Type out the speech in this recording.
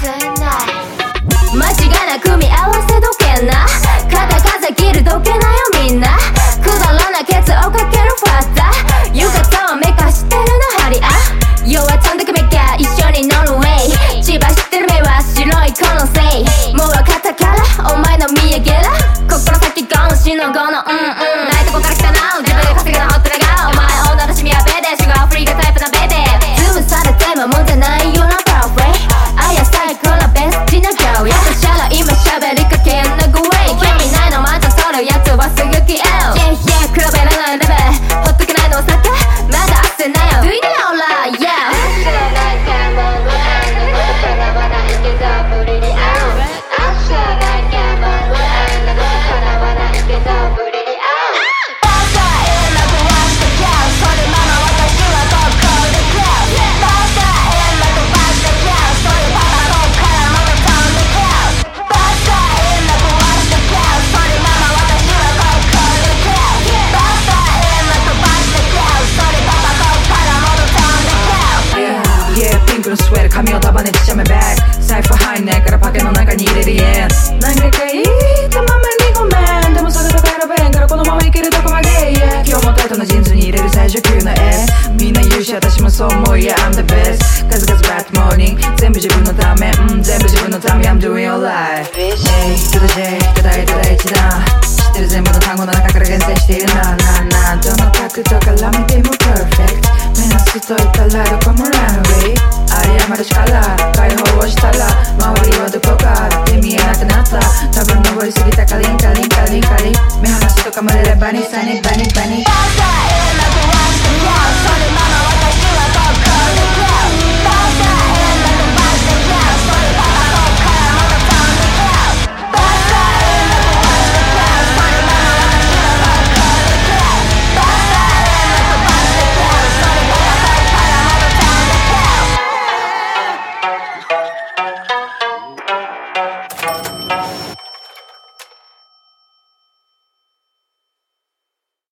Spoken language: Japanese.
間違いなく見合わせどけんな。肩風切るどけなよみんな。くだらなケツをかけるファスタ。浴衣をめかしてるのハリア。弱ちゃんだけめが一緒にノルウェイ。千葉知ってる目は白いこのせいもう分かったからお前の見上げろ心先この死の後の。はすンクのスウェート髪を束ねてしゃめバッグ財布入んねえからパケの中に入れるイン何回か言ったままにごめん。でもそれとか選べんからこのままいけるとこまで。Yeah 今日もタイトなジーンズに入れる最初級の S みんな言うし私もそう思う。Yeah I'm the best 数々バッドモーニング全部自分のため。うん全部自分のため。I'm doing alright Hey to the J ただいただ一段知ってる全部の単語の中から厳選しているな。ななどの角度から見ても perfect 目指すと言ったらどこもランウェイ。有り余る力解放をしたら周りはどこかって見えなくなっ